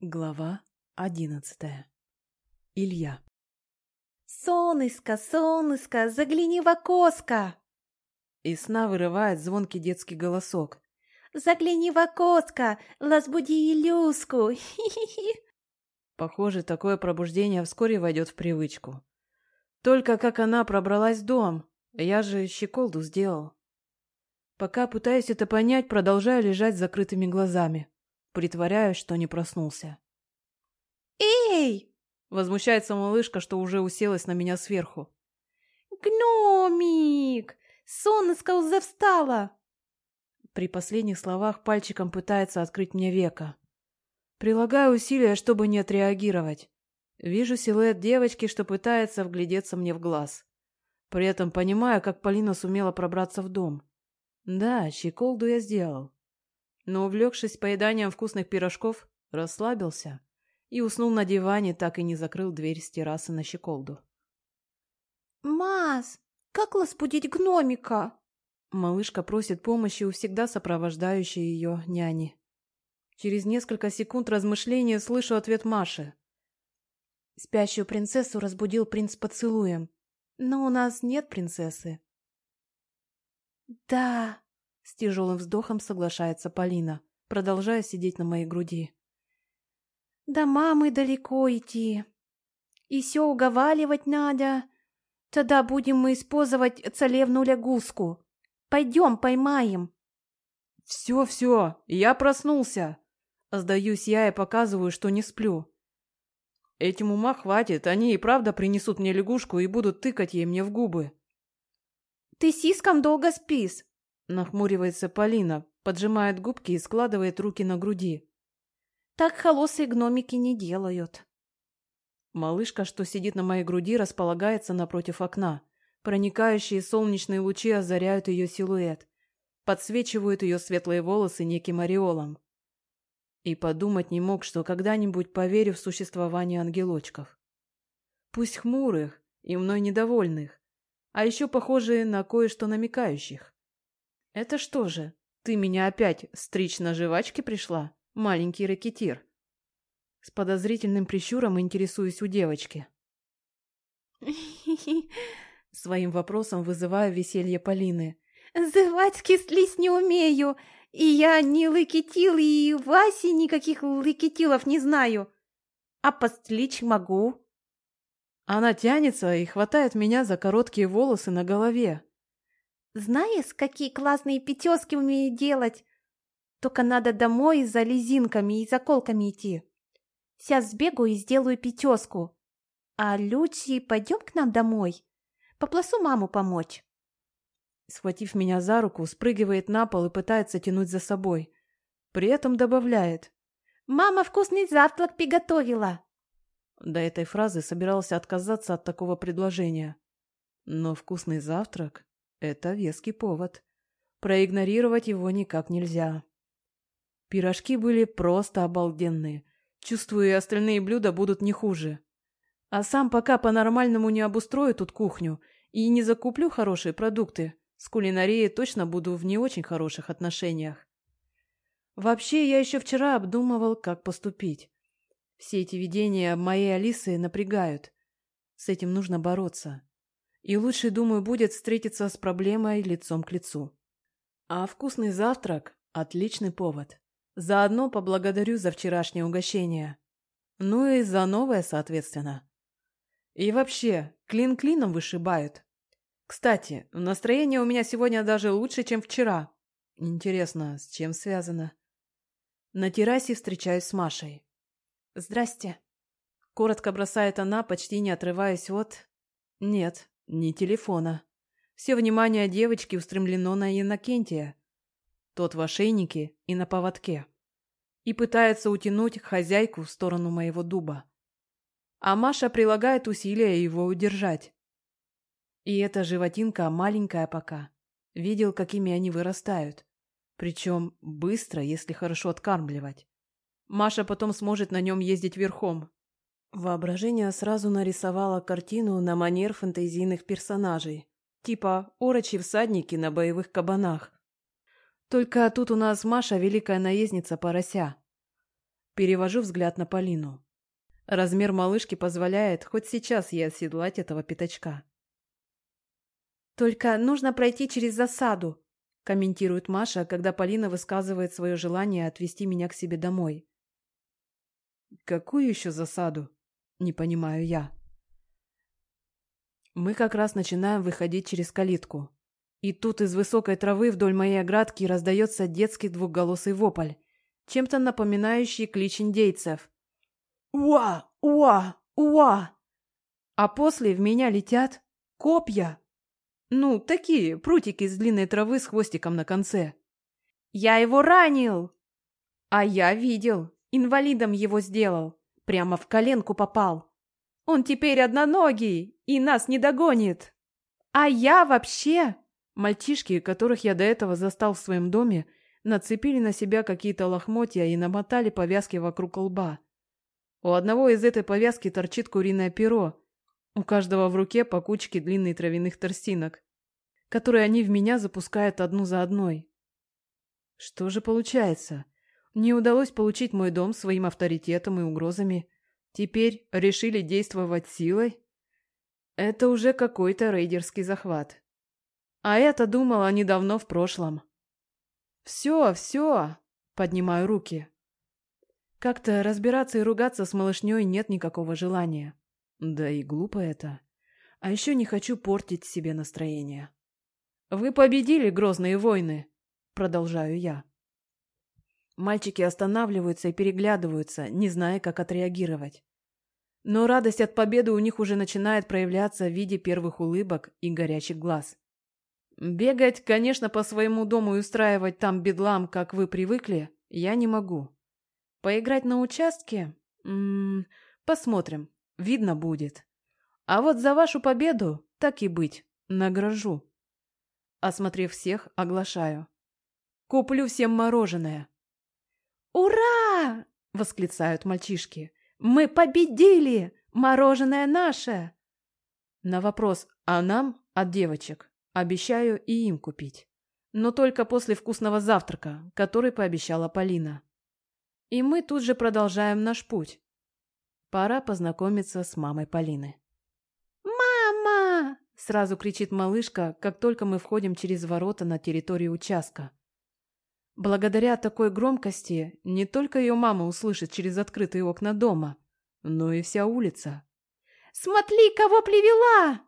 Глава одиннадцатая. Илья. «Солнышко, солнышко, загляни в окошко!» Из сна вырывает звонкий детский голосок. «Загляни в окошко, разбуди Илюшку! Хи-хи-хи!» Похоже, такое пробуждение вскоре войдет в привычку. Только как она пробралась в дом, я же щеколду сделал. Пока пытаюсь это понять, продолжаю лежать с закрытыми глазами. Притворяюсь, что не проснулся. «Эй!» — возмущается малышка, что уже уселась на меня сверху. «Гномик! Солнышко уже встало!» При последних словах пальчиком пытается открыть мне века. Прилагаю усилия, чтобы не отреагировать. Вижу силуэт девочки, что пытается вглядеться мне в глаз. При этом понимаю, как Полина сумела пробраться в дом. Да, щеколду я сделал но, увлекшись поеданием вкусных пирожков, расслабился и уснул на диване, так и не закрыл дверь с террасы на щеколду. «Мас, как разбудить гномика?» Малышка просит помощи у всегда сопровождающей ее няни. Через несколько секунд размышления слышу ответ Маши. Спящую принцессу разбудил принц поцелуем. Но у нас нет принцессы. «Да», с тяжелым вздохом соглашается Полина, продолжая сидеть на моей груди. «До мамы далеко идти. И все уговаривать надо. Тогда будем мы использовать царевну лягушку. Пойдем поймаем». «Все, все, я проснулся!» Сдаюсь я и показываю, что не сплю. Этим ума хватит, они и правда принесут мне лягушку и будут тыкать ей мне в губы. «Ты сиском долго спишь?» Нахмуривается Полина, поджимает губки и складывает руки на груди. Так холосые гномики не делают. Малышка, что сидит на моей груди, располагается напротив окна. Проникающие солнечные лучи озаряют ее силуэт, подсвечивают ее светлые волосы неким ореолом. И подумать не мог, что когда-нибудь поверю в существование ангелочков. Пусть хмурых и мной недовольных, а еще похожие на кое-что намекающих. «Это что же, ты меня опять стричь на жвачке пришла, маленький ракетир?» С подозрительным прищуром интересуюсь у девочки. Своим вопросом вызываю веселье Полины. «Зывать кислись не умею, и я не лыкетил, и Васи никаких лыкетилов не знаю. А постричь могу». Она тянется и хватает меня за короткие волосы на голове. Знаешь, какие классные пятёски умею делать? Только надо домой за лизинками и заколками идти. Сейчас сбегаю и сделаю пятёску. А Люси, пойдем к нам домой? Попросу маму помочь. Схватив меня за руку, спрыгивает на пол и пытается тянуть за собой. При этом добавляет. «Мама вкусный завтрак приготовила!» До этой фразы собирался отказаться от такого предложения. Но вкусный завтрак это веский повод. Проигнорировать его никак нельзя. Пирожки были просто обалденные. Чувствую, и остальные блюда будут не хуже. А сам пока по-нормальному не обустрою тут кухню и не закуплю хорошие продукты, с кулинарией точно буду в не очень хороших отношениях. Вообще, я еще вчера обдумывал, как поступить. Все эти видения моей Алисы напрягают. С этим нужно бороться. И лучше, думаю, будет встретиться с проблемой лицом к лицу. А вкусный завтрак – отличный повод. Заодно поблагодарю за вчерашнее угощение. Ну и за новое, соответственно. И вообще, клин клином вышибают. Кстати, настроение у меня сегодня даже лучше, чем вчера. Интересно, с чем связано? На террасе встречаюсь с Машей. «Здрасте». Коротко бросает она, почти не отрываясь от... Нет, ни телефона. Все внимание девочки устремлено на Иннокентия. Тот в ошейнике и на поводке. И пытается утянуть хозяйку в сторону моего дуба. А Маша прилагает усилия его удержать. И эта животинка маленькая пока. Видел, какими они вырастают. Причем быстро, если хорошо откармливать. Маша потом сможет на нем ездить верхом, Воображение сразу нарисовало картину на манер фэнтезийных персонажей, типа орочи-всадники на боевых кабанах. Только тут у нас Маша великая наездница порося. Перевожу взгляд на Полину. Размер малышки позволяет хоть сейчас ей оседлать этого пятачка. «Только нужно пройти через засаду», — комментирует Маша, когда Полина высказывает свое желание отвезти меня к себе домой. «Какую еще засаду?» — не понимаю я. Мы как раз начинаем выходить через калитку. И тут из высокой травы вдоль моей оградки раздается детский двухголосый вопль, чем-то напоминающий клич индейцев. «Уа! Уа! Уа!» А после в меня летят копья. Ну, такие, прутики из длинной травы с хвостиком на конце. «Я его ранил!» «А я видел. Инвалидом его сделал. Прямо в коленку попал. Он теперь одноногий и нас не догонит. А я вообще...» Мальчишки, которых я до этого застал в своем доме, нацепили на себя какие-то лохмотья и намотали повязки вокруг лба. У одного из этой повязки торчит куриное перо, у каждого в руке по кучке длинных травяных торстинок, которые они в меня запускают одну за одной. Что же получается? Не удалось получить мой дом своим авторитетом и угрозами. Теперь решили действовать силой? Это уже какой-то рейдерский захват. А это думала недавно в прошлом. «Все, все!» — поднимаю руки. Как-то разбираться и ругаться с малышней нет никакого желания. Да и глупо это. А еще не хочу портить себе настроение. «Вы победили, грозные войны!» — продолжаю я. Мальчики останавливаются и переглядываются, не зная, как отреагировать. Но радость от победы у них уже начинает проявляться в виде первых улыбок и горячих глаз. Бегать, конечно, по своему дому и устраивать там бедлам, как вы привыкли, я не могу. Поиграть на участке? М -м, посмотрим, видно будет. А вот за вашу победу, так и быть, награжу. Осмотрев всех, оглашаю. Куплю всем мороженое. «Ура!» — восклицают мальчишки. «Мы победили! Мороженое наше!» На вопрос «А нам?» от девочек Обещаю и им купить. Но только после вкусного завтрака, который пообещала Полина. И мы тут же продолжаем наш путь. Пора познакомиться с мамой Полины. «Мама!» – сразу кричит малышка, как только мы входим через ворота на территорию участка. Благодаря такой громкости не только ее мама услышит через открытые окна дома, но и вся улица. «Смотри, кого привела!»